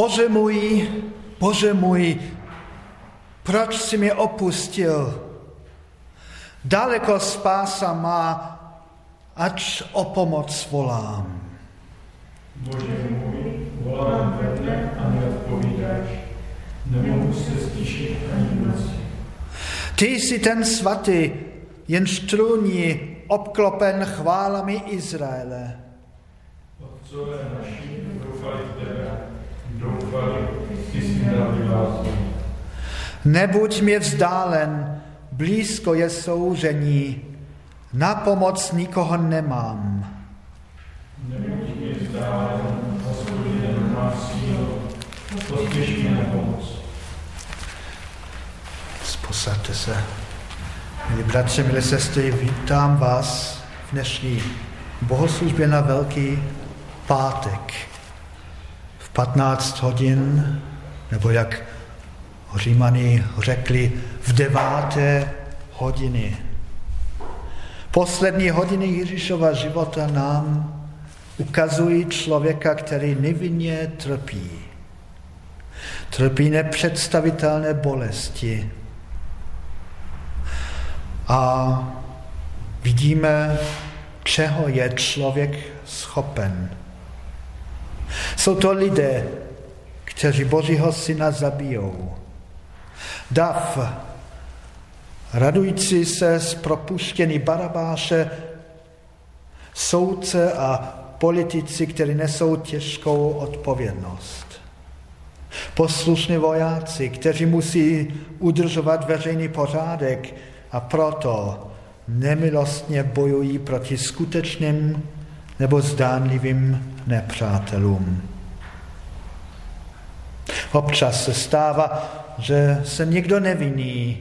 Bože můj, Bože můj, proč jsi mě opustil? Daleko spása má, ač o pomoc volám. Bože můj, volám ve dne a neodpovídáš. Nemohu se stišit ani v noci. Ty jsi ten svatý, jenž trůní obklopen chválami Izraele. Otcové naši doufali v tebe, doufali, ty jsi dal Nebuď mě vzdálen, blízko je soužení, na pomoc nikoho nemám. Nebuď mě vzdálen. Posaďte se. Milí bratři, milé sestry, vítám vás v dnešní bohoslužbě na Velký pátek 15 hodin, nebo jak Římani řekli, v deváté hodiny. Poslední hodiny Ježíšova života nám ukazují člověka, který nevinně trpí. Trpí nepředstavitelné bolesti. A vidíme, čeho je člověk schopen. Jsou to lidé, kteří Božího syna zabijou. Dav, radující se z propuštění Barabáše, soudce a politici, kteří nesou těžkou odpovědnost. Poslušní vojáci, kteří musí udržovat veřejný pořádek a proto nemilostně bojují proti skutečným nebo zdánlivým nepřátelům. Občas se stává, že se někdo nevinný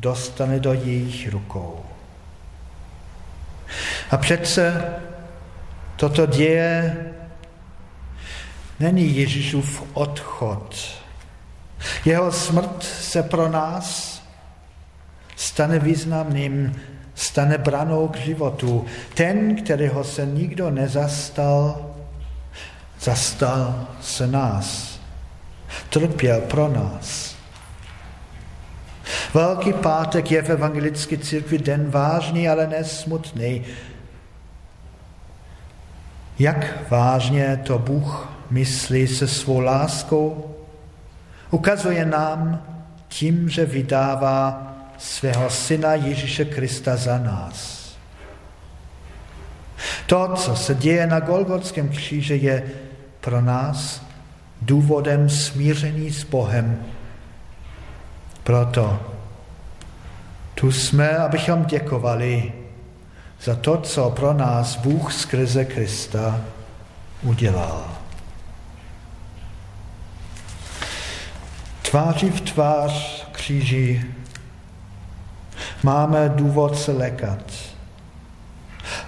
dostane do jejich rukou. A přece toto děje není Ježíšův odchod. Jeho smrt se pro nás stane významným, stane branou k životu. Ten, kterého se nikdo nezastal, zastal se nás. Trpěl pro nás. Velký pátek je v evangelické církvi den vážný, ale nesmutný. Jak vážně to Bůh myslí se svou láskou, ukazuje nám tím, že vydává svého syna Ježíše Krista za nás. To, co se děje na Golgotském kříži, je pro nás důvodem smíření s Bohem. Proto tu jsme, abychom děkovali za to, co pro nás Bůh skrze Krista udělal. Tváří v tvář kříži máme důvod se lekat.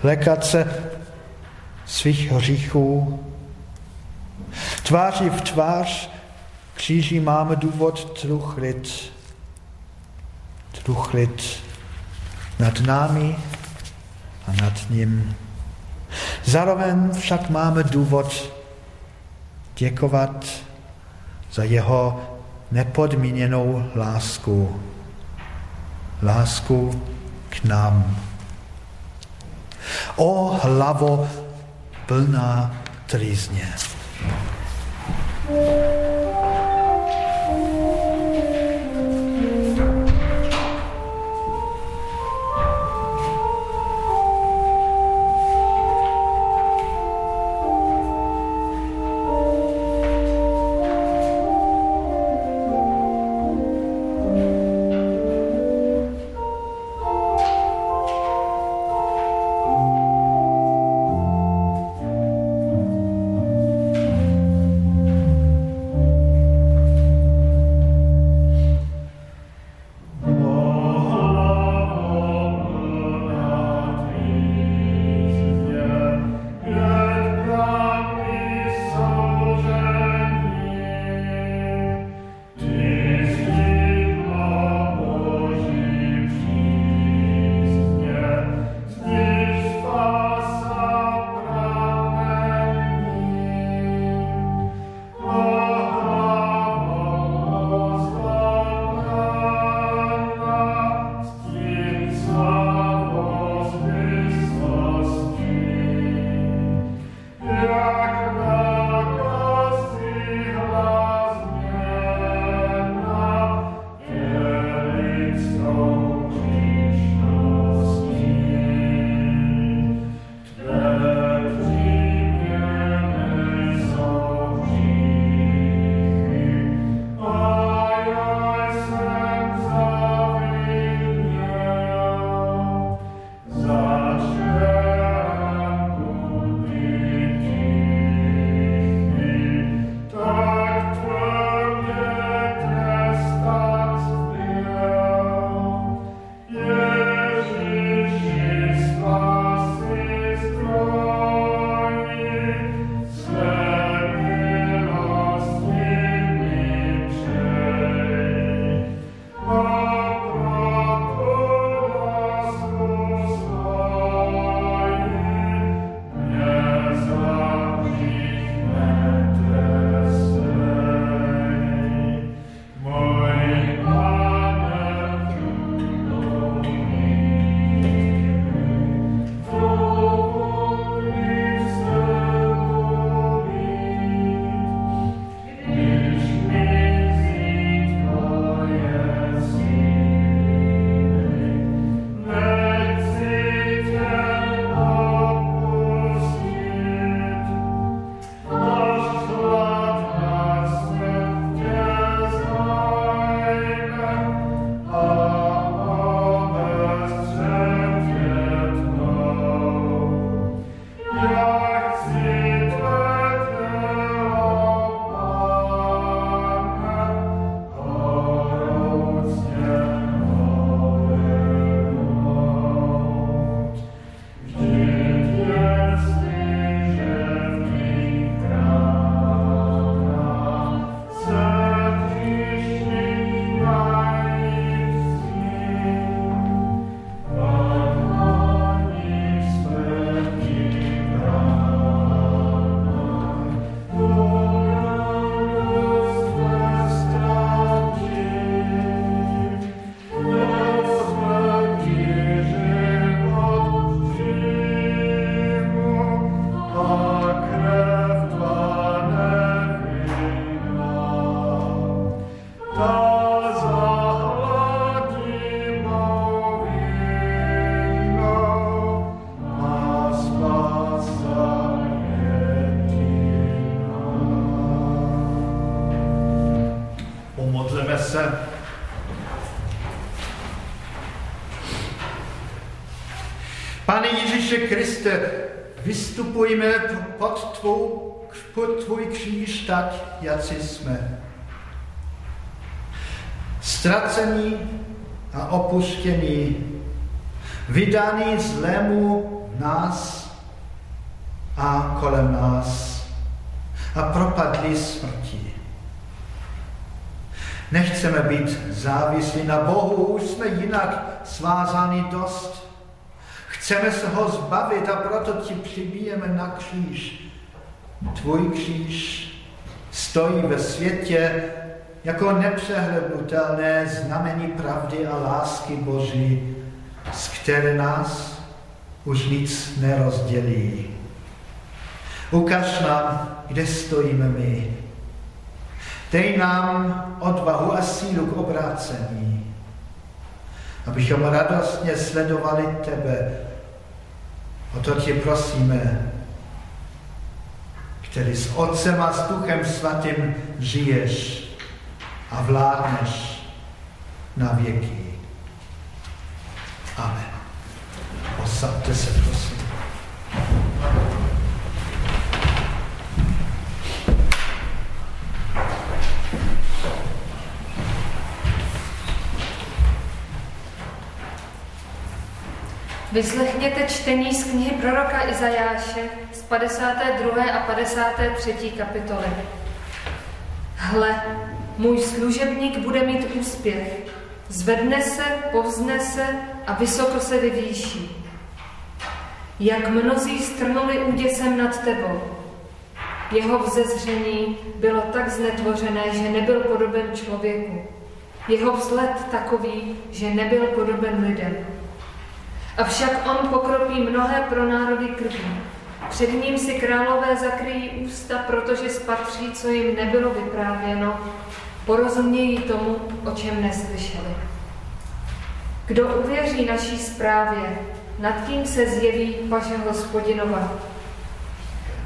Lekat se svých hříchů. Tváří v tvář kříži máme důvod truchlit. Truchlit nad námi a nad ním. Zároveň však máme důvod děkovat za jeho nepodmíněnou lásku lásku k nám. O hlavo plná trýzně. Se. Tak, jak jsme. Ztracení a opuštění, vydaný zlému nás a kolem nás a propadli smrti. Nechceme být závislí na Bohu, už jsme jinak svázáni dost. Chceme se ho zbavit a proto ti přibíjeme na kříž. Tvůj kříž stojí ve světě jako nepřehlednutelné znamení pravdy a lásky Boží, z které nás už nic nerozdělí. Ukaž nám, kde stojíme my. Dej nám odvahu a sílu k obrácení, abychom radostně sledovali tebe. O to tě prosíme, který s Otcem a s Duchem Svatým žiješ a vládneš na věky. Amen. Posaďte se, prosím. Vyslechněte čtení z knihy proroka Izajáše z 52. a 53. kapitoly. Hle, můj služebník bude mít úspěch. Zvedne se, povzne se a vysoko se vyvýší. Jak mnozí strnuli úděsem nad tebou. Jeho vzezření bylo tak znetvořené, že nebyl podoben člověku. Jeho vzhled takový, že nebyl podoben lidem. Avšak on pokropí mnohé pro národy krví. Před ním si králové zakryjí ústa, protože spatří, co jim nebylo vyprávěno, porozumějí tomu, o čem neslyšeli. Kdo uvěří naší zprávě, nad tím se zjeví paže hospodinova.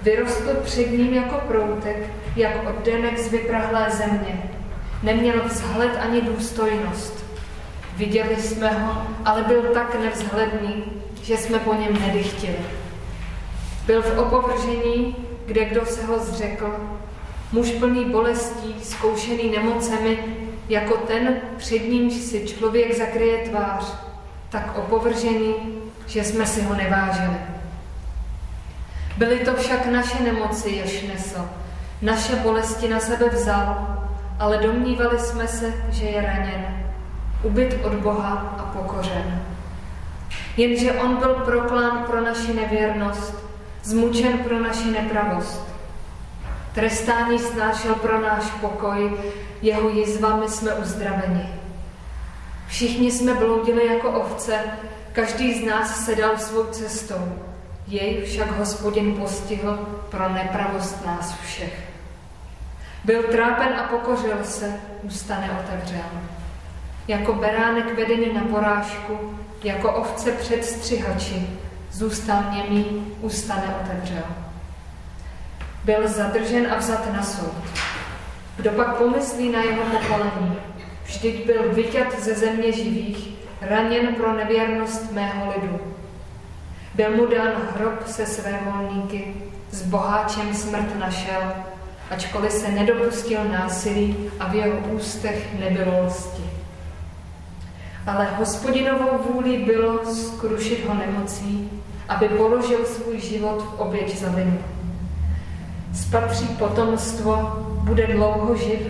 Vyrostl před ním jako proutek, jak oddenek z vyprahlé země. Neměl vzhled ani důstojnost. Viděli jsme ho, ale byl tak nevzhledný, že jsme po něm nedychtili. Byl v opovržení, kde kdo se ho zřekl, muž plný bolestí, zkoušený nemocemi, jako ten, před nímž si člověk zakryje tvář, tak opovržený, že jsme si ho nevážili. Byly to však naše nemoci, jež nesl. Naše bolesti na sebe vzal, ale domnívali jsme se, že je raněn, ubyt od Boha a pokořen. Jenže on byl proklán pro naši nevěrnost, zmučen pro naši nepravost. Trestání snášel pro náš pokoj, jeho jizvami jsme uzdraveni. Všichni jsme bloudili jako ovce, každý z nás se dal svou cestou. Jej však hospodin postihl pro nepravost nás všech. Byl trápen a pokořil se, ústa neotevřel. Jako beránek vedený na porážku, jako ovce před střihači, zůstal němý, ústa neotevřel. Byl zadržen a vzat na soud. Kdo pak pomyslí na jeho pokolení? Vždyť byl vyťat ze země živých, raněn pro nevěrnost mého lidu. Byl mu dán hrob se své volníky, s boháčem smrt našel, ačkoliv se nedopustil násilí a v jeho ústech nebylo lsti. Ale hospodinovou vůli bylo skrušit ho nemocí, aby položil svůj život v oběť za vinu. Spatří potomstvo, bude dlouho živ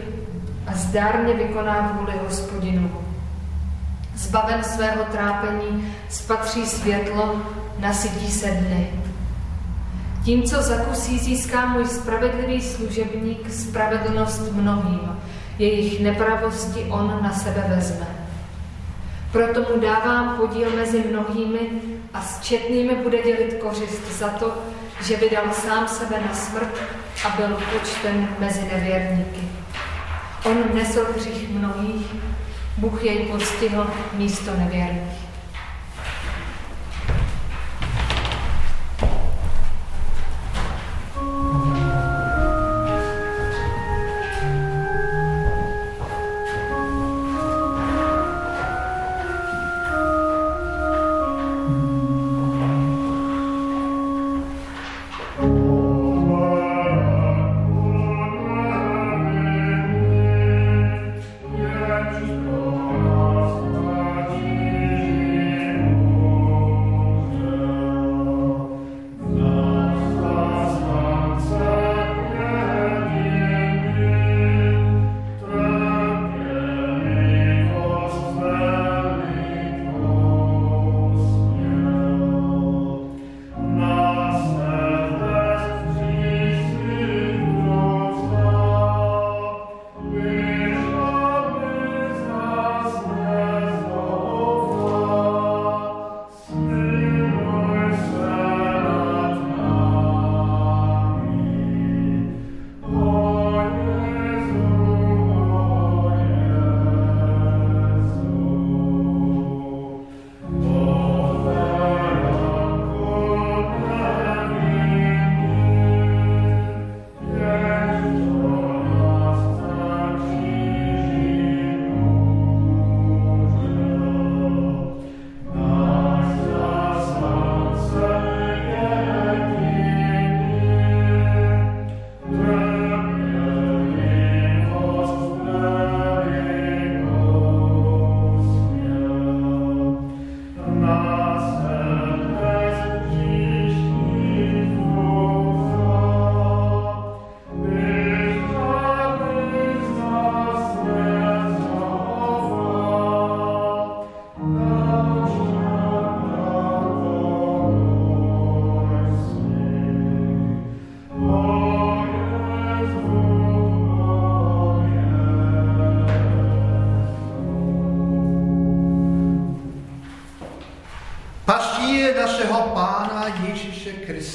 a zdárně vykoná vůli hospodinu. Zbaven svého trápení spatří světlo, nasytí se dny. Tím, co zakusí, získá můj spravedlivý služebník spravedlnost mnohým. Jejich nepravosti on na sebe vezme. Proto mu dávám podíl mezi mnohými a s četnými bude dělit kořist za to, že vydal sám sebe na smrt a byl počten mezi nevěrníky. On nesl hřích mnohých, Bůh jej postihl místo nevěrných.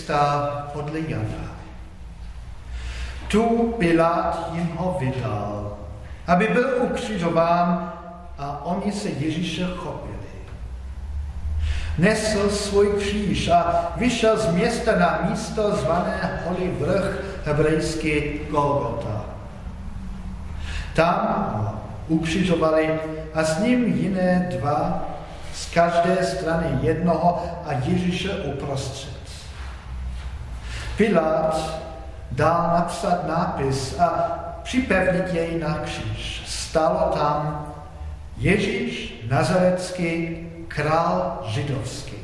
Krista podle Jana. Tu Pilát jim ho vydal, aby byl ukřižován a oni se Ježíše chopili. Nesl svůj kříž a vyšel z města na místo zvané Holý vrch hebrejský Golgota. Tam ho ukřižovali a s ním jiné dva z každé strany jednoho a Ježíše uprostřed. Pilát dal napsat nápis a připevnit jej na kříž. Stalo tam Ježíš Nazarecký, král židovský.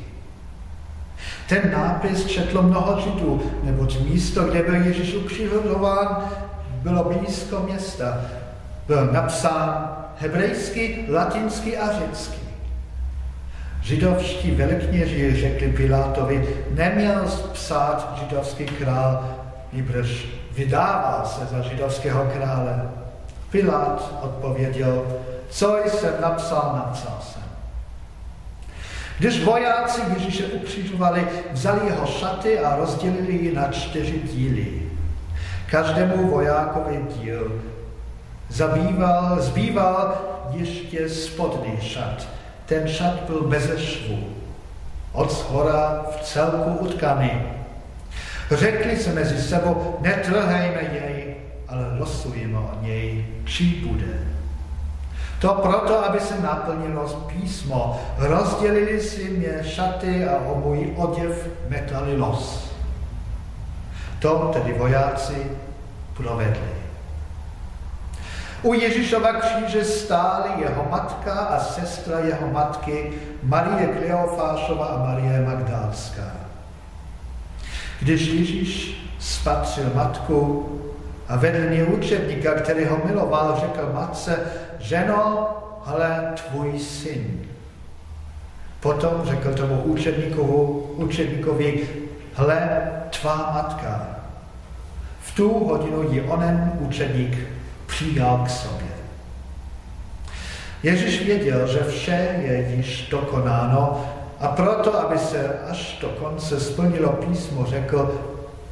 Ten nápis četlo mnoho židů, neboť místo, kde byl Ježíš ukřižován, bylo blízko města. Byl napsán hebrejsky, latinsky a řecky. Židovští velkněži řekli Pilátovi, neměl psát židovský král, nýbrž vydával se za židovského krále. Pilát odpověděl, co jsem napsal, napsal jsem. Když vojáci Ježíše ukřižovali, vzali jeho šaty a rozdělili ji na čtyři díly. Každému vojákovi díl zabýval, zbýval ještě spodný šat. Ten šat byl bez švu, od shora v celku utkaný. Řekli se mezi sebou, netrhejme jej, ale losujeme o něj, čí bude. To proto, aby se naplnilo písmo. Rozdělili si mě šaty a o můj oděv metali los. To tedy vojáci provedli. U Ježíšova kříže stály jeho matka a sestra jeho matky Marie Kleofášova a Marie Magdálská. Když Ježíš spatřil matku a vedl učebníka, který ho miloval, řekl matce, ženo, ale tvůj syn. Potom řekl tomu učedníkovi, hle, tvá matka. V tu hodinu ji onen učedník přijal k sobě. Ježíš věděl, že vše je již dokonáno a proto, aby se až do konce splnilo písmo, řekl,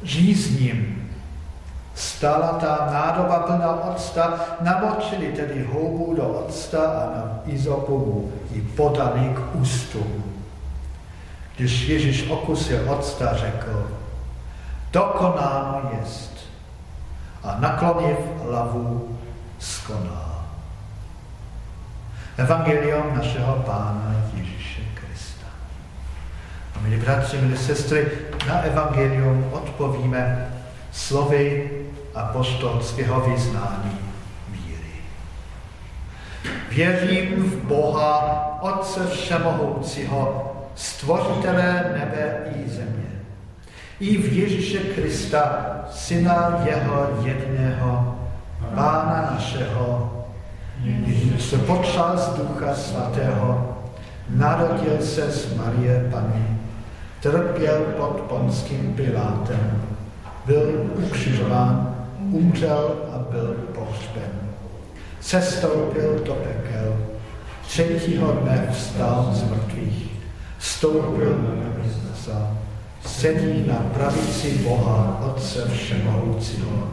žízním, Stála ta nádoba plná octa, namočili tedy houbu do octa a na izopovu ji podali k ústům. Když Ježíš okusil octa, řekl, dokonáno jest. A nakloniv hlavu skonal. Evangelium našeho Pána Ježíše Krista. A milí bratři, milí sestry, na evangelium odpovíme slovy apostolského vyznání víry. Věřím v Boha, Otce Všemohoucího, Stvořitele nebe i země, i v Ježíše Krista, Syna jeho jediného, Pána našeho, Ježíš se počal z Ducha Svatého, narodil se z Marie Pany, trpěl pod ponským Pilátem, byl ukřižován, umřel a byl pohřben. Sestoupil do pekel, třetího dne vstal z mrtvých, stoupil na nebesa, sedí na pravici Boha, Otce Všemohoucího,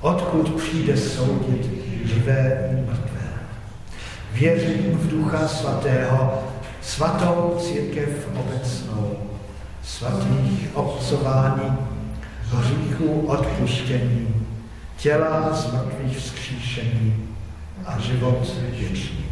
odkud přijde soudit živé i mrtvé. Věřím v Ducha Svatého, svatou církev obecnou, svatých obcování, hříchů odpuštění, těla z mrtvých vzkříšení a život věčný.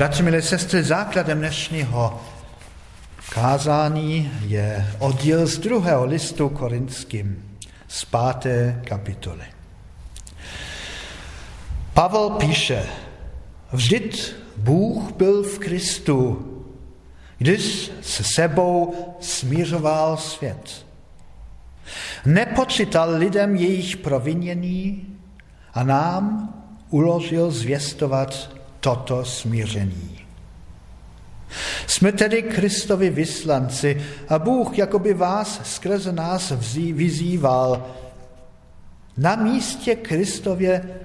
Bratři, milé sestry, základem dnešního kázání je oddíl z druhého listu korinským z páté kapitoly. Pavel píše, vždyť Bůh byl v Kristu, když se sebou smířoval svět. Nepočítal lidem jejich provinění a nám uložil zvěstovat toto smíření. Jsme tedy Kristovi vyslanci a Bůh jakoby vás skrze nás vyzýval. Na místě Kristově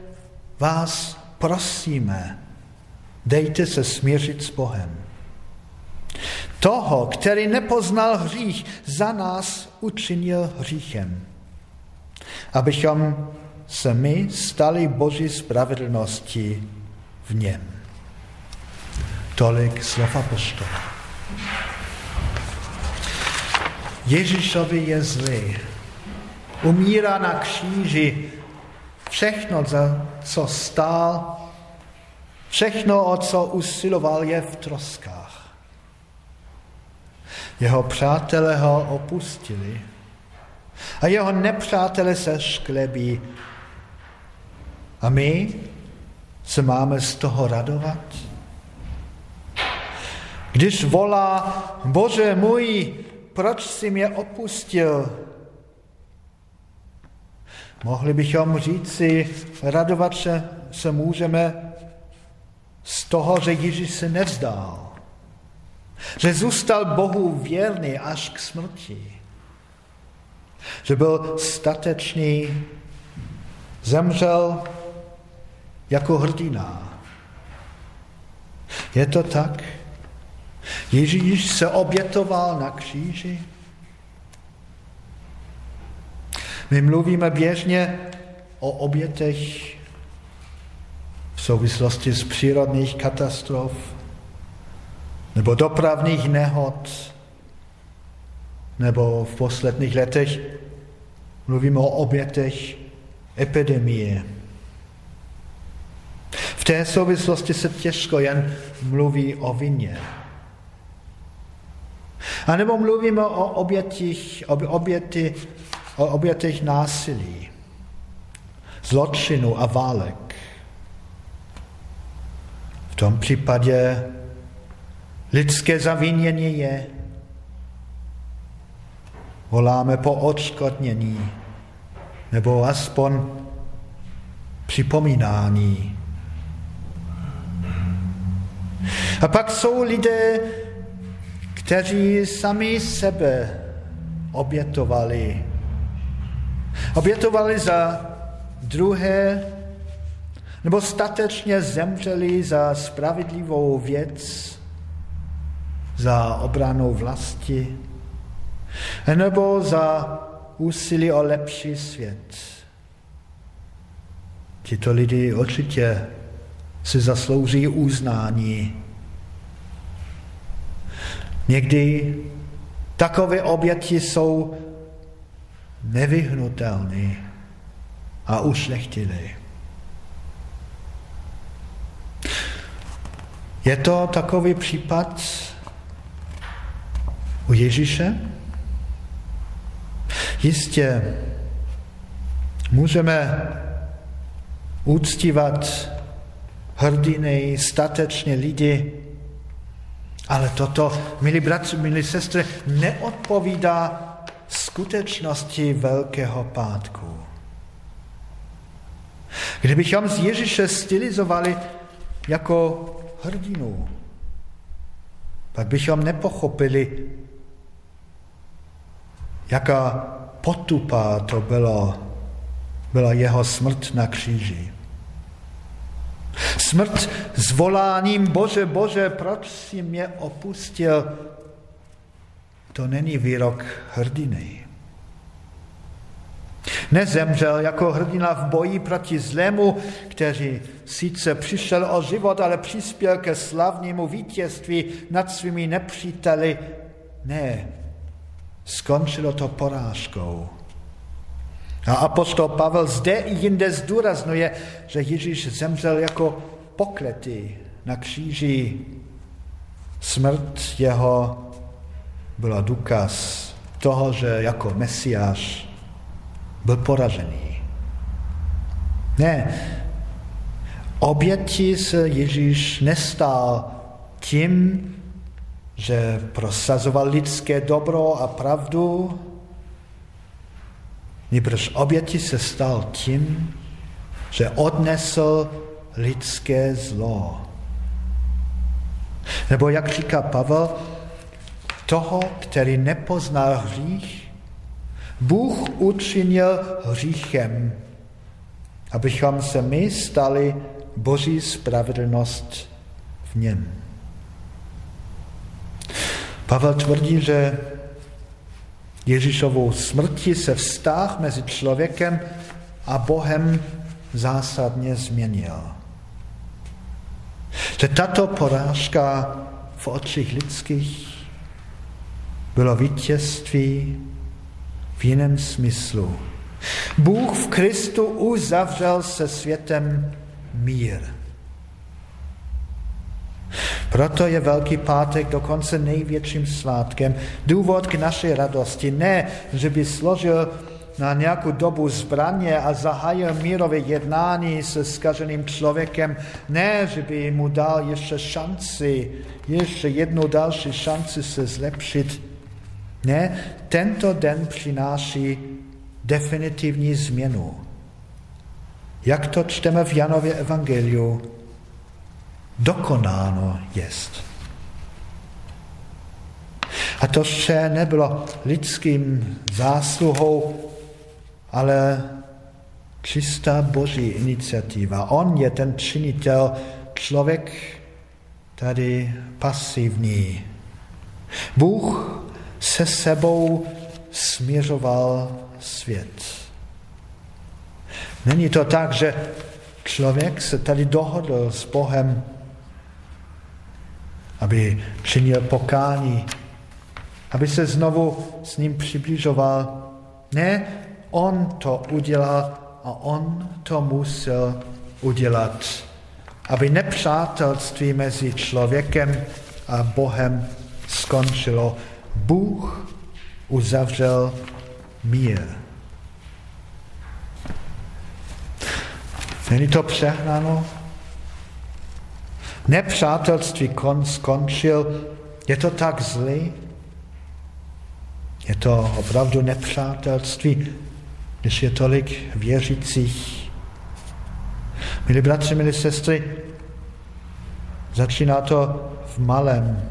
vás prosíme, dejte se smířit s Bohem. Toho, který nepoznal hřích, za nás učinil hříchem, abychom se my stali Boží spravedlností v něm. Tolik slov apostola. Ježíšovi je zlý. Umírá na kříži. Všechno, za co stál, všechno, o co usiloval, je v troskách. Jeho přátelé ho opustili a jeho nepřátelé se šklebí. A my se máme z toho radovat? Když volá, Bože můj, proč jsi mě opustil? Mohli bychom říci, radovat se, se můžeme z toho, že Ježíš se nevzdál. Že zůstal Bohu věrný až k smrti. Že byl statečný, zemřel jako hrdina. Je to tak? Ježíš se obětoval na kříži. My mluvíme běžně o obětech v souvislosti s přírodních katastrof nebo dopravních nehod, nebo v posledních letech mluvíme o obětech epidemie. Té souvislosti se těžko jen mluví o vině. A nebo mluvíme o obětích, o, oběti, o obětech násilí, zločinu a válek. V tom případě lidské zavinění je, voláme po odškodnění nebo aspoň připomínání. A pak jsou lidé, kteří sami sebe obětovali. Obětovali za druhé, nebo statečně zemřeli za spravedlivou věc, za obranou vlasti, nebo za úsilí o lepší svět. Tito lidi určitě si zaslouží uznání Někdy takové oběti jsou nevyhnutelné a ušlechtilé. Je to takový případ u Ježíše? Jistě můžeme úctívat hrdiny, statečně lidi, ale toto, milí bratři, milí sestry, neodpovídá skutečnosti Velkého pátku. Kdybychom z Ježíše stylizovali jako hrdinu, pak bychom nepochopili, jaká potupa to bylo, byla jeho smrt na kříži. Smrt s voláním Bože, Bože, proč si mě opustil? To není výrok hrdiny. Nezemřel jako hrdina v boji proti zlému, který sice přišel o život, ale přispěl ke slavnému vítězství nad svými nepříteli. Ne, skončilo to porážkou. A apostol Pavel zde i jinde zdůraznuje, že Ježíš zemřel jako pokletý na kříži smrt jeho byla důkaz toho, že jako mesiáš byl poražený. Ne, oběti se Ježíš nestal tím, že prosazoval lidské dobro a pravdu, nebož oběti se stal tím, že odnesl lidské zlo. Nebo jak říká Pavel, toho, který nepoznal hřích, Bůh učinil hříchem, abychom se my stali Boží spravedlnost v něm. Pavel tvrdí, že Ježíšovou smrti se vztah mezi člověkem a Bohem zásadně změnil. Že tato porážka v očích lidských bylo vítězství v jiném smyslu. Bůh v Kristu uzavřel se světem mír. Proto je Velký pátek dokonce největším svátkem. Důvod k naší radosti ne, že by složil na nějakou dobu zbraně a zahájil mírové jednání se skaženým člověkem, ne, že by mu dal ještě šanci, ještě jednu další šanci se zlepšit. Ne, tento den přináší definitivní změnu. Jak to čteme v Janově evangeliu, dokonáno jest. A to vše nebylo lidským zásluhou, ale čistá boží iniciativa. On je ten činitel, člověk tady pasivní. Bůh se sebou směřoval svět. Není to tak, že člověk se tady dohodl s Bohem aby činil pokání, aby se znovu s ním přibližoval. Ne, on to udělal a on to musel udělat, aby nepřátelství mezi člověkem a Bohem skončilo. Bůh uzavřel mír. Není to přehnáno? Nepřátelství kon skončil, je to tak zlý? Je to opravdu nepřátelství, když je tolik věřících. Milí bratři, milí sestry, začíná to v malém,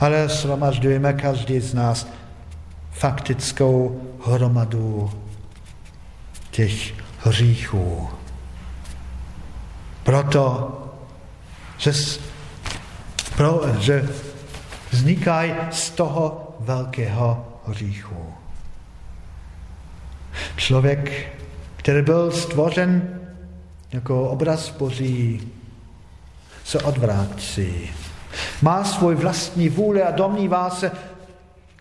ale shromažďujeme každý z nás faktickou hromadu těch hříchů. Proto že, pro, že vznikají z toho velkého hříchu. Člověk, který byl stvořen jako obraz Boží, se odvrátí. Má svůj vlastní vůle a domnívá se,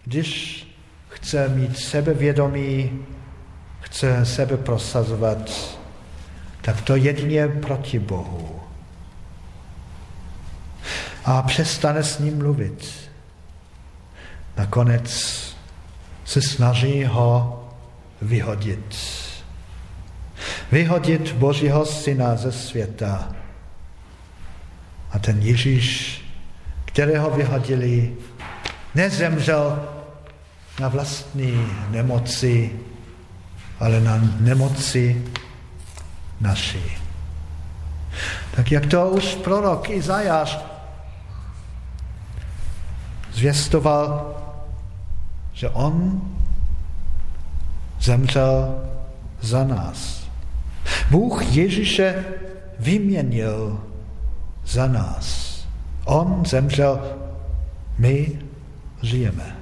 když chce mít sebevědomí, chce sebe prosazovat, tak to jedině proti Bohu a přestane s ním mluvit. Nakonec se snaží ho vyhodit. Vyhodit Božího syna ze světa. A ten Ježíš, kterého vyhodili, nezemřel na vlastní nemoci, ale na nemoci naší. Tak jak to už prorok Izajáš zvěstoval, že on zemřel za nás. Bůh Ježíše vyměnil za nás. On zemřel, my žijeme.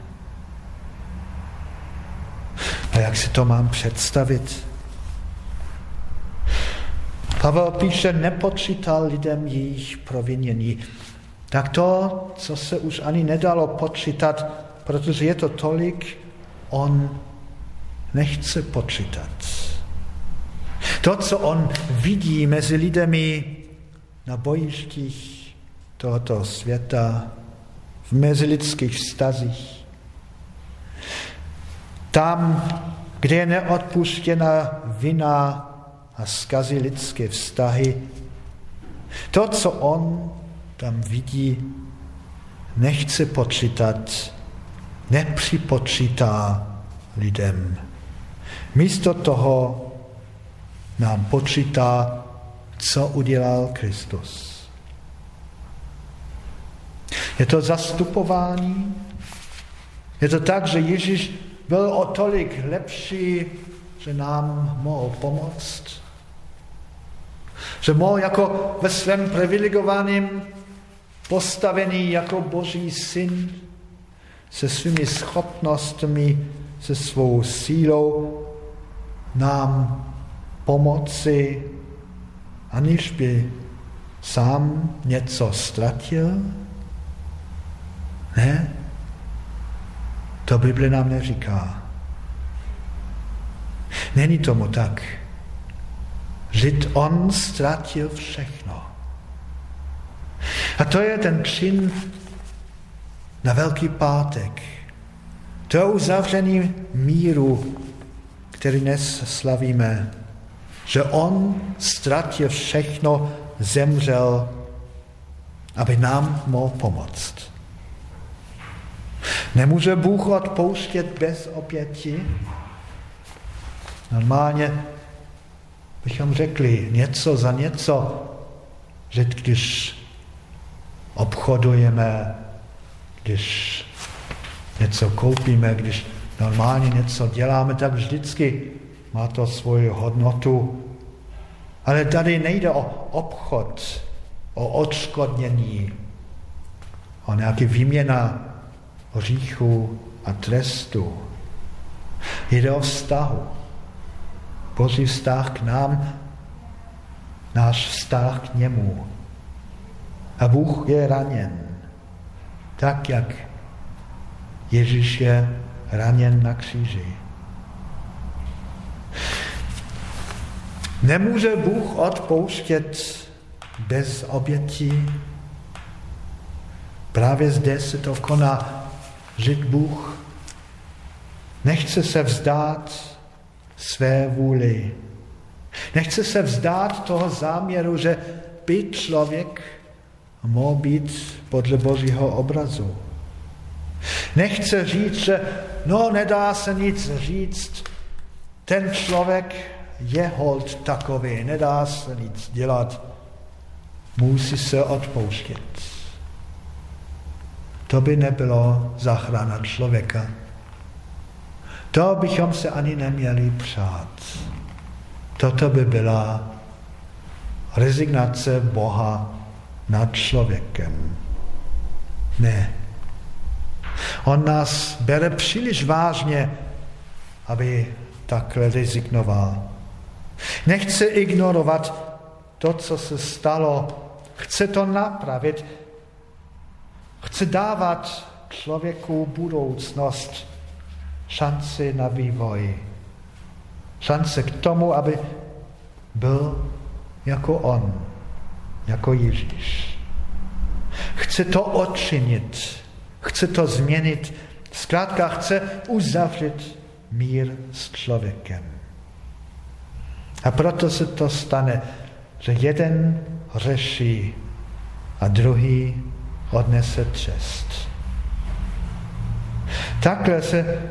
A jak si to mám představit? Pavel píše, nepočítal lidem jejich provinění tak to, co se už ani nedalo počítat, protože je to tolik, on nechce počítat. To, co on vidí mezi lidmi na bojištích tohoto světa, v mezilidských vztazích. Tam, kde je neodpuštěna vina a zkazy lidské vztahy, to, co on tam vidí, nechce počítat, nepřipočítá lidem. Místo toho nám počítá, co udělal Kristus. Je to zastupování. Je to tak, že Ježíš byl o tolik lepší, že nám mohl pomoct. Že mohl jako ve svém privilegovaném postavení jako boží syn se svými schopnostmi, se svou sílou nám pomoci, aniž by sám něco ztratil? Ne? To Bible nám neříká. Není tomu tak. Žid on ztratil všechno. A to je ten čin na Velký pátek. To uzavřený míru, který dnes slavíme, že on ztratil všechno, zemřel, aby nám mohl pomoct. Nemůže Bůh odpouštět bez oběti? Normálně bychom řekli něco za něco, že když obchodujeme, když něco koupíme, když normálně něco děláme, tak vždycky má to svoji hodnotu. Ale tady nejde o obchod, o odškodnění, o nějaký výměna hříchu a trestu. Jde o vztahu. Boží vztah k nám, náš vztah k němu. A Bůh je raněn, tak jak Ježíš je raněn na kříži. Nemůže Bůh odpouštět bez obětí. Právě zde se to koná žid Bůh. Nechce se vzdát své vůli. Nechce se vzdát toho záměru, že by člověk mohl být podle Božího obrazu. Nechce říct, že no nedá se nic říct, ten člověk je hold takový, nedá se nic dělat, musí se odpouštět. To by nebylo zachrana člověka. To bychom se ani neměli přát. Toto by byla rezignace Boha nad člověkem. Ne. On nás bere příliš vážně, aby takhle rezignoval. Nechce ignorovat to, co se stalo. Chce to napravit. Chce dávat člověku budoucnost, šanci na vývoj. Šance k tomu, aby byl jako on, jako Ježíš. Chce to odčinit, chce to změnit, zkrátka chce uzavřít mír s člověkem. A proto se to stane, že jeden řeší a druhý odnese třest. Takhle se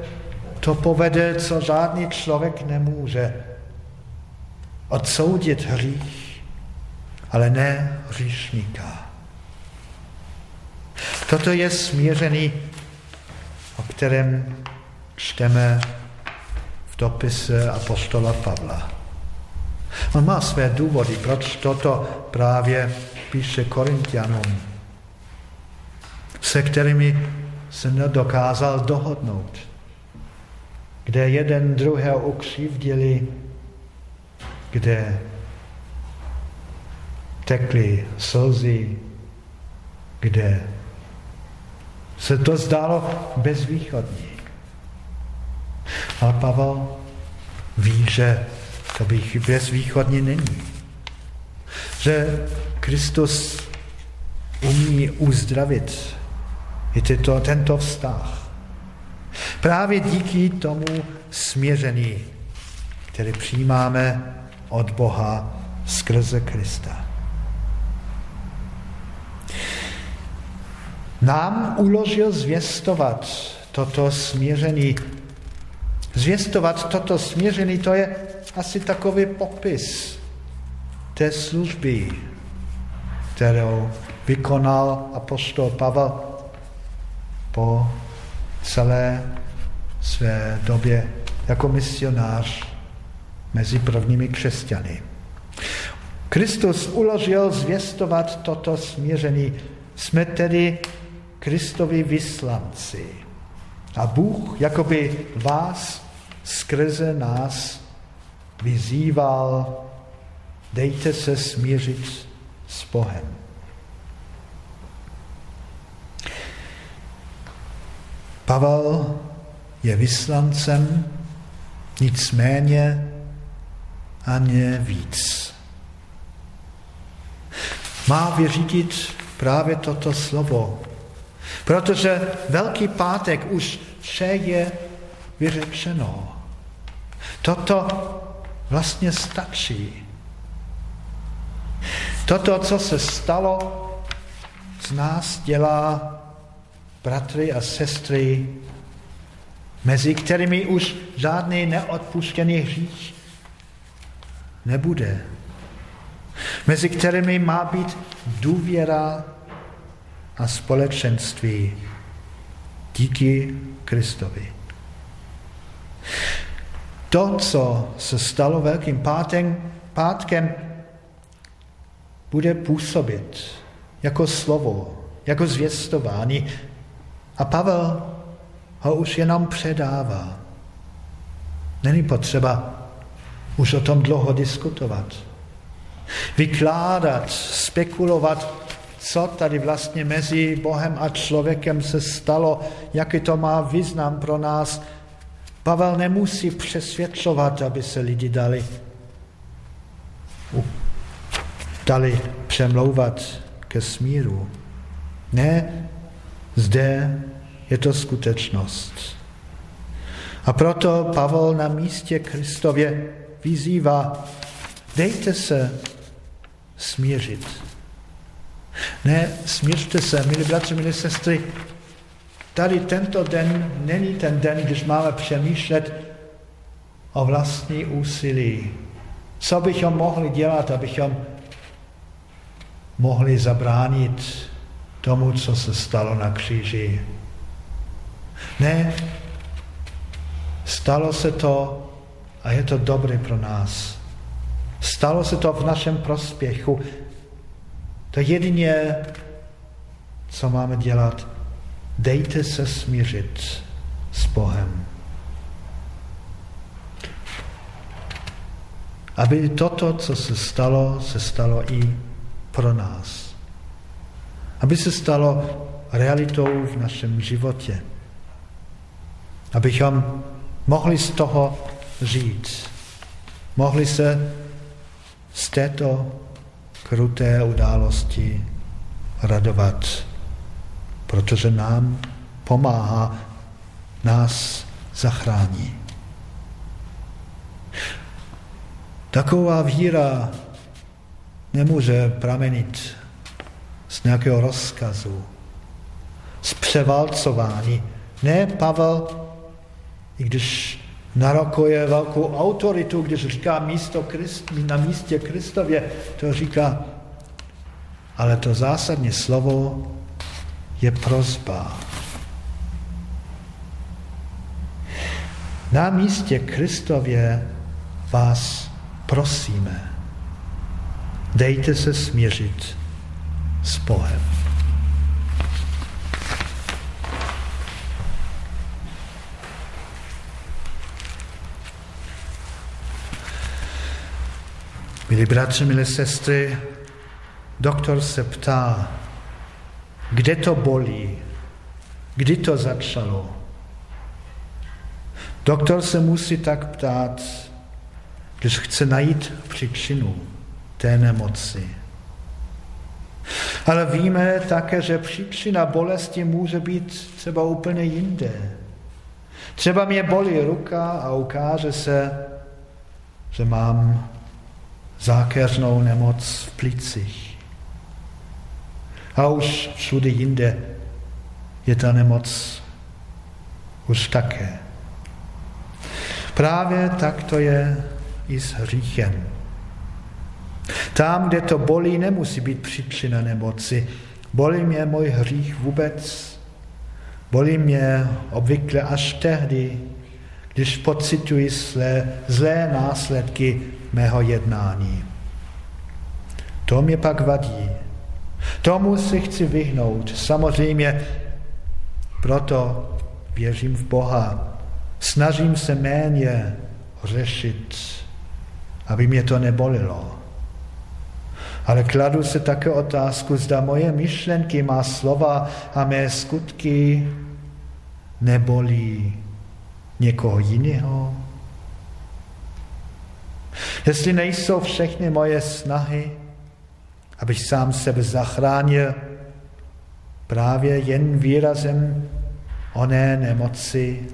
to povede, co žádný člověk nemůže. Odsoudit hřích, ale ne hříšníka. Toto je smířený, o kterém čteme v dopise apostola Pavla. On má své důvody, proč toto právě píše Korintianům, se kterými se nedokázal dohodnout, kde jeden druhého ukřivdili, kde tekly slzy, kde se to zdálo bezvýchodní. Ale Pavel ví, že to bych bezvýchodně není. Že Kristus umí uzdravit i tyto, tento vztah. Právě díky tomu směření, který přijímáme od Boha skrze Krista. Nám uložil zvěstovat toto směření. Zvěstovat toto směření, to je asi takový popis té služby, kterou vykonal apostol Pavel po celé své době jako misionář mezi prvními křesťany. Kristus uložil zvěstovat toto směření. Jsme tedy Kristovi vyslanci. A Bůh jakoby vás skrze nás vyzýval, dejte se smířit s Bohem. Pavel je vyslancem, nicméně ani víc. Má vyřídit právě toto slovo, protože Velký pátek už vše je vyřečeno. Toto vlastně stačí. Toto, co se stalo, z nás dělá bratry a sestry, mezi kterými už žádný neodpuštěný hřích nebude. Mezi kterými má být důvěra a společenství díky Kristovi. To, co se stalo Velkým pátkem, pátkem bude působit jako slovo, jako zvěstování. A Pavel ho už jenom předává. Není potřeba už o tom dlouho diskutovat. Vykládat, spekulovat, co tady vlastně mezi Bohem a člověkem se stalo, jaký to má význam pro nás. Pavel nemusí přesvědčovat, aby se lidi dali, dali přemlouvat ke smíru. Ne, zde je to skutečnost. A proto Pavel na místě Kristově vyzývá, dejte se smířit. Ne, smířte se, milí bratři, milí sestry, tady tento den není ten den, když máme přemýšlet o vlastní úsilí. Co bychom mohli dělat, abychom mohli zabránit tomu, co se stalo na kříži. Ne, stalo se to a je to dobré pro nás. Stalo se to v našem prospěchu. To jedině, co máme dělat, dejte se smířit s Bohem. Aby toto, co se stalo, se stalo i pro nás. Aby se stalo realitou v našem životě. Abychom mohli z toho žít. Mohli se z této kruté události radovat, protože nám pomáhá, nás zachrání. Taková víra nemůže pramenit z nějakého rozkazu, z převalcování. Ne, Pavel, i když narokuje velkou autoritu, když říká místo Christ, na místě Kristově, to říká, ale to zásadní slovo je prozba. Na místě Kristově vás prosíme, dejte se směřit s Bohem. Milí bratři, milé sestry, doktor se ptá, kde to bolí, kdy to začalo. Doktor se musí tak ptát, když chce najít příčinu té nemoci. Ale víme také, že příčina bolesti může být třeba úplně jinde. Třeba mě bolí ruka a ukáže se, že mám zákeřnou nemoc v plicích. A už všude jinde je ta nemoc už také. Právě tak to je i s hříchem. Tam, kde to bolí, nemusí být příčina nemoci. Bolí mě můj hřích vůbec? Bolí mě obvykle až tehdy, když pocituji zlé, zlé následky mého jednání. To mě pak vadí. Tomu si chci vyhnout. Samozřejmě proto věřím v Boha. Snažím se méně řešit, aby mě to nebolilo. Ale kladu se také otázku, zda moje myšlenky, má slova a mé skutky nebolí někoho jiného. Jestli nejsou všechny moje snahy, abych sám sebe zachránil, právě jen výrazem oné nemoci,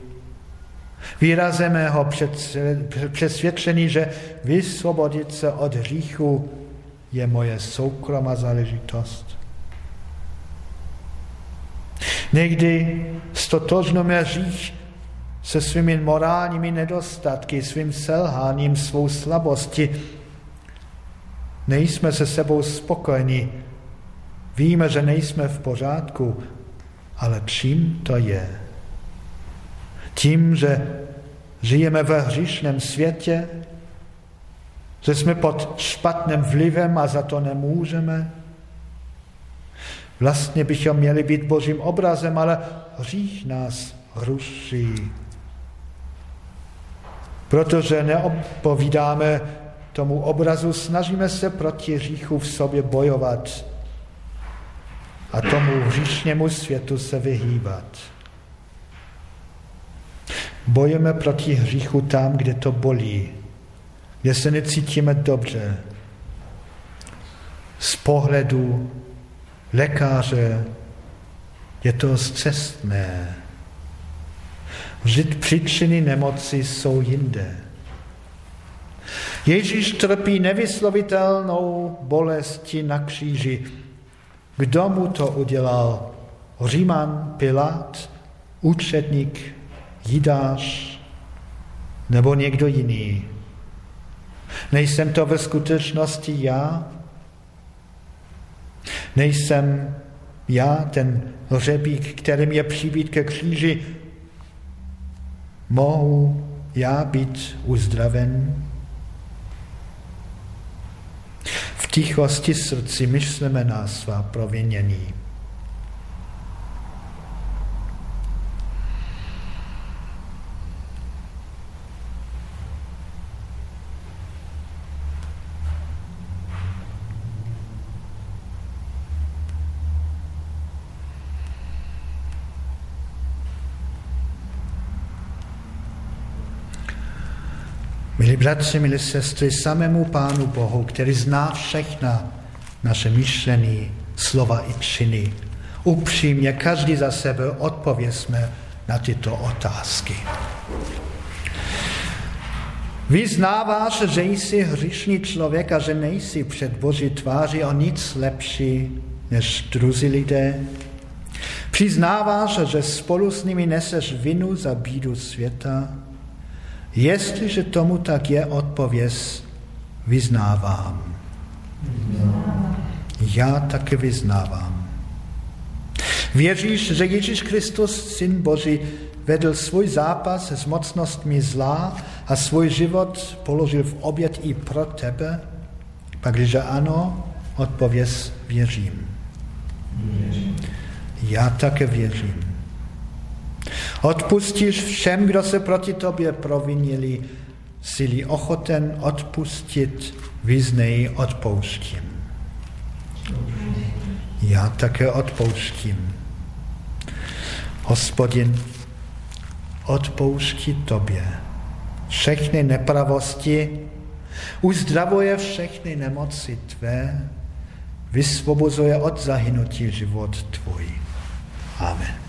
výrazem mého přesvědčení, že vysvobodit se od hříchu je moje soukromá záležitost. Někdy stotožníme hřích se svými morálními nedostatky, svým selháním, svou slabosti. Nejsme se sebou spokojeni. Víme, že nejsme v pořádku, ale čím to je? Tím, že žijeme ve hříšném světě, že jsme pod špatným vlivem a za to nemůžeme. Vlastně bychom měli být božím obrazem, ale hřích nás ruší. Protože neopovídáme tomu obrazu, snažíme se proti hříchu v sobě bojovat a tomu hříšnému světu se vyhýbat. Bojeme proti hříchu tam, kde to bolí, kde se necítíme dobře. Z pohledu lékaře je to zcestné. Příčiny nemoci jsou jinde. Ježíš trpí nevyslovitelnou bolesti na kříži. Kdo mu to udělal? Říman, Pilát, účetník, Jidáš nebo někdo jiný? Nejsem to ve skutečnosti já? Nejsem já ten hřebík, kterým je přibít ke kříži? Mohu já být uzdraven? V tichosti srdci myslíme na svá provinění. Bratři, milí sestry, samému Pánu Bohu, který zná všechna naše myšlení, slova i činy, upřímně každý za sebe odpověsme na tyto otázky. Vyznáváš, že jsi hříšný člověk a že nejsi před Boží tváří o nic lepší než druzí lidé? Přiznáváš, že spolu s nimi neseš vinu za bídu světa? Jestliže tomu tak je, odpověz vyznávám. Já také vyznávám. Věříš, že Ježíš Kristus, Syn Boží, vedl svůj zápas s mocnostmi zla a svůj život položil v oběd i pro tebe? Pak, když ano, odpověz věřím. Já také věřím. Odpustíš všem, kdo se proti tobě provinili, sili ochoten odpustit, vyznej odpouštím. Já také odpouštím. Hospodin odpouští tobě všechny nepravosti, uzdravuje všechny nemoci tvé, vysvobozuje od zahynutí život tvůj. Amen.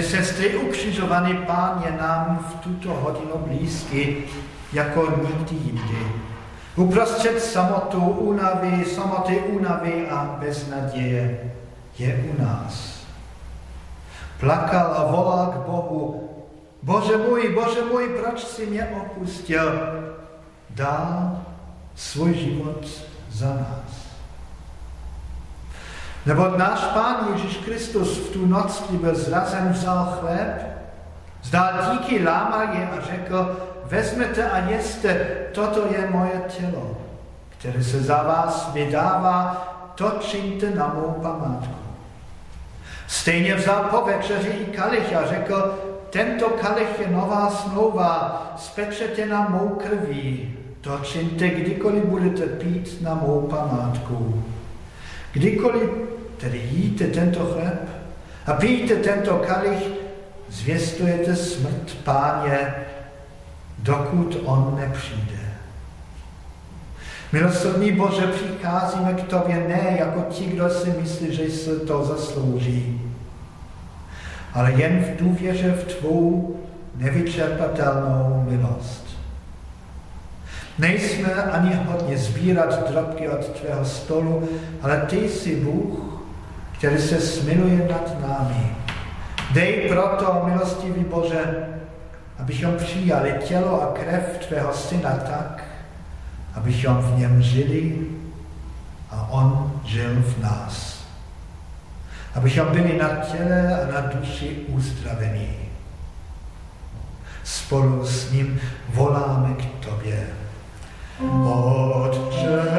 Sestry, ukřižovaný pán je nám v tuto hodinu blízky jako nikdy jindy. Uprostřed samotu, únavy, samoty, únavy a beznaděje je u nás. Plakal a volal k Bohu, Bože můj, Bože můj, proč jsi mě opustil? Dal svůj život za nás. Nebo náš Pán Ježíš Kristus v tu noc, kdy byl zrazen, vzal chléb, zdal díky, lámal je a řekl, vezmete a jeste, toto je moje tělo, které se za vás vydává, to čiňte na mou památku. Stejně vzal po večeři i kalich a řekl, tento kalich je nová smlouva, spečetěna mou krví. To čiňte, kdykoliv budete pít na mou památku. Kdykoliv tedy jíte tento chleb a pijte tento kalich, zvěstujete smrt páně, dokud on nepřijde. Milosrdný Bože, přicházíme k Tobě ne jako ti, kdo si myslí, že se to zaslouží, ale jen v důvěře v Tvou nevyčerpatelnou milost. Nejsme ani hodně sbírat drobky od Tvého stolu, ale Ty jsi Bůh, který se smiluje nad námi. Dej proto, milostivý Bože, abychom přijali tělo a krev Tvého Syna tak, abychom v něm žili a on žil v nás. Abychom byli na těle a na duši uzdravení. Spolu s ním voláme k Tobě. Otče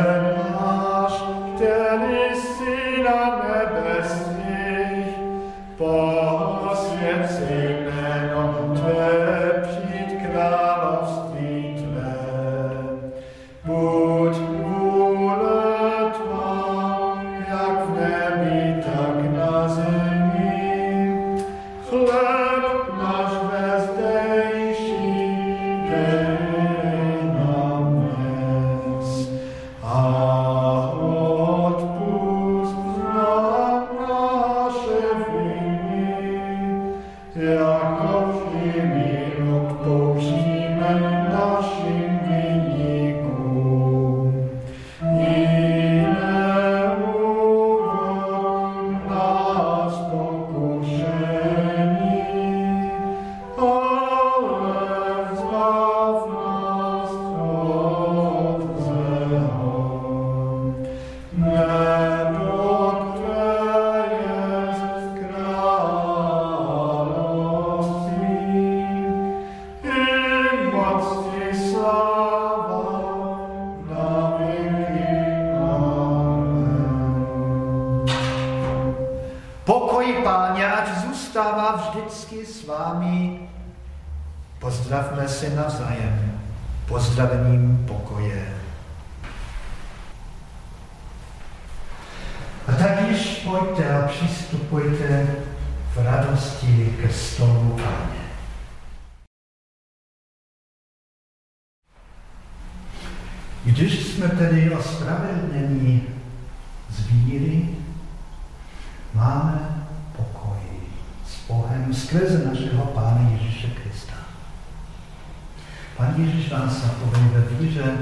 Ježíš vás zapoví ve víře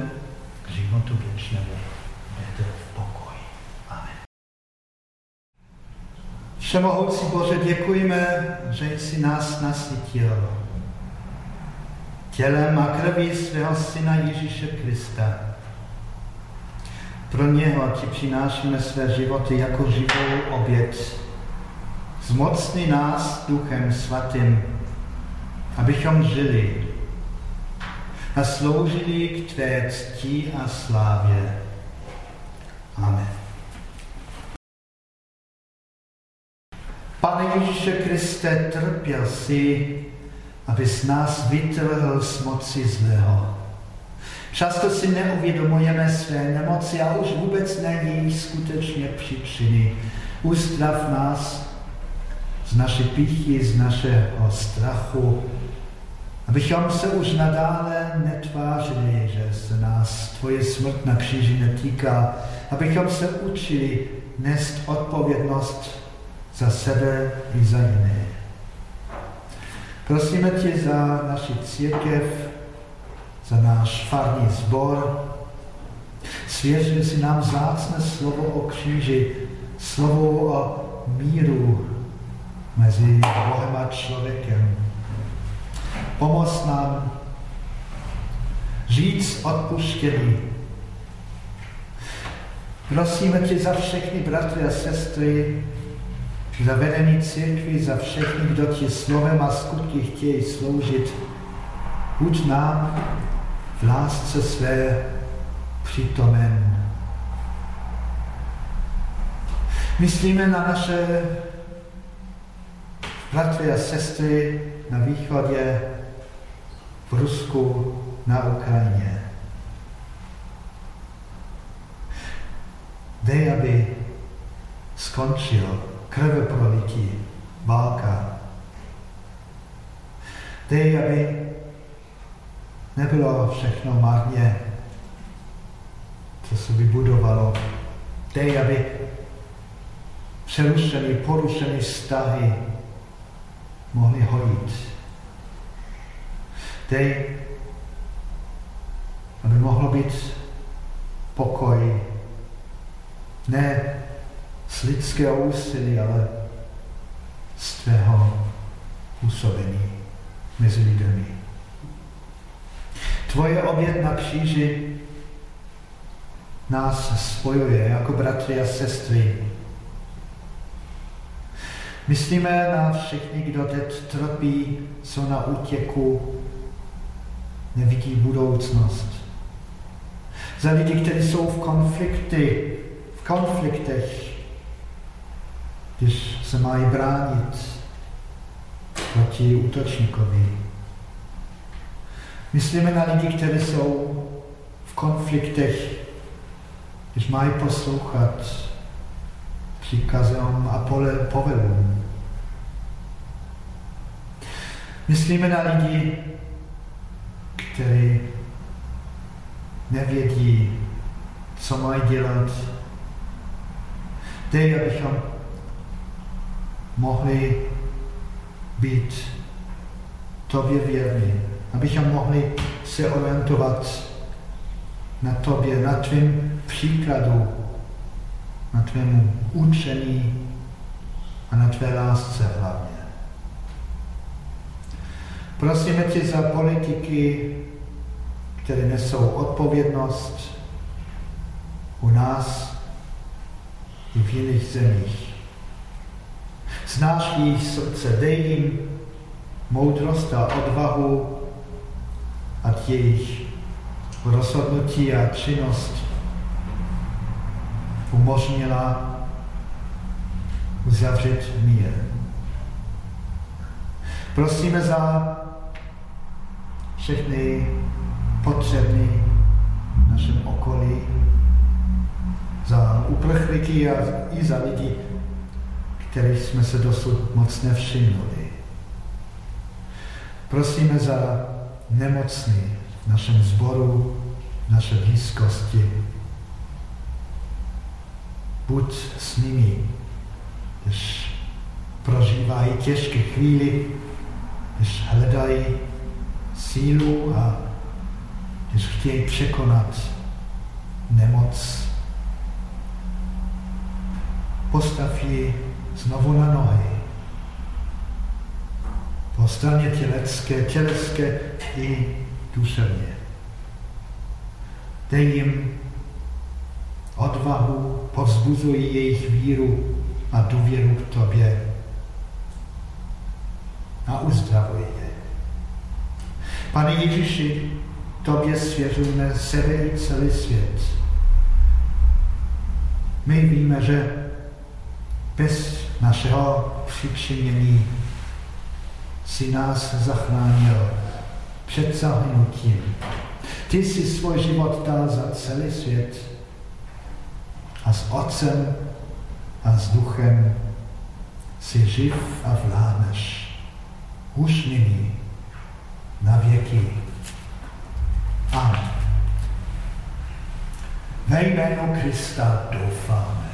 k životu věčnému. Jdete v pokoji. Amen. Všemohoucí Bože, děkujeme, že jsi nás nasytil tělem a krví svého Syna Ježíše Krista. Pro něho ti přinášíme své životy jako živou oběd. Zmocni nás Duchem Svatým, abychom žili a sloužili k tvé cti a slávě. Amen. Pane Ježíše Kriste, trpěl si, abys nás vytrhl z moci zlého. Často si neuvědomujeme své nemoci a už vůbec ne jejich skutečně příčiny. Uzdrav nás z naší pichy, z našeho strachu, abychom se už nadále netvářili, že se nás tvoje smrt na kříži netýká, abychom se učili nést odpovědnost za sebe i za jiné. Prosíme tě za naši církev, za náš farní sbor. Svěřil si nám zácné slovo o kříži, slovo o míru mezi Bohem a člověkem. Pomoz nám žít odpuštěný. Prosíme tě za všechny bratry a sestry, za vedení církvi, za všechny, kdo ti slovem a skutky chtějí sloužit. Buď nám v lásce své přítomen. Myslíme na naše bratry a sestry na východě, v Rusku, na Ukrajině. Dej, aby skončil krveprolití, válka. Dej, aby nebylo všechno marně, co se vybudovalo. Dej, aby přerušený, porušený vztahy mohli hojit. Dej, aby mohlo být pokoj, ne z lidského úsilí, ale z tvého působení mezi lidmi. Tvoje oběd na kříži nás spojuje jako bratři a sestry. Myslíme na všechny, kdo teď trpí, jsou na útěku, nevidí budoucnost. Za lidi, kteří jsou v konflikty, v konfliktech, když se mají bránit proti útočníkovi. Myslíme na lidi, kteří jsou v konfliktech, když mají poslouchat příkazům a povelům. Myslíme na lidi, kteří nevědí, co mají dělat. Dej, abychom mohli být tobě věrní, abychom mohli se orientovat na tobě, na tvém příkladu, na tvému učení a na tvé lásce hlavně. Prosíme tě za politiky, které nesou odpovědnost u nás i v jiných zemích. Znáš jejich srdce, dej jim moudrost a odvahu, ať jejich rozhodnutí a činnost umožnila uzavřít mír. Prosíme za všechny potřebné v našem okolí, za uprchlíky a i za lidi, kterých jsme se dosud moc nevšimnuli. Prosíme za nemocný v našem sboru, v naše blízkosti. Buď s nimi, když prožívají těžké chvíli, když hledají sílu a když chtějí překonat nemoc. Postav ji znovu na nohy. Po straně tělecké, těleské i duševně. Dej jim odvahu, povzbuzuj jejich víru a důvěru k tobě a uzdravuj je. Pane Ježíši, tobě svěřujeme sebe i celý svět. My víme, že bez našeho přičinění si nás zachránil před zahynutím. Ty jsi svůj život dal za celý svět a s Otcem a s Duchem si živ a vládneš už nyní na věky. Amen. Ve jménu Krista doufáme.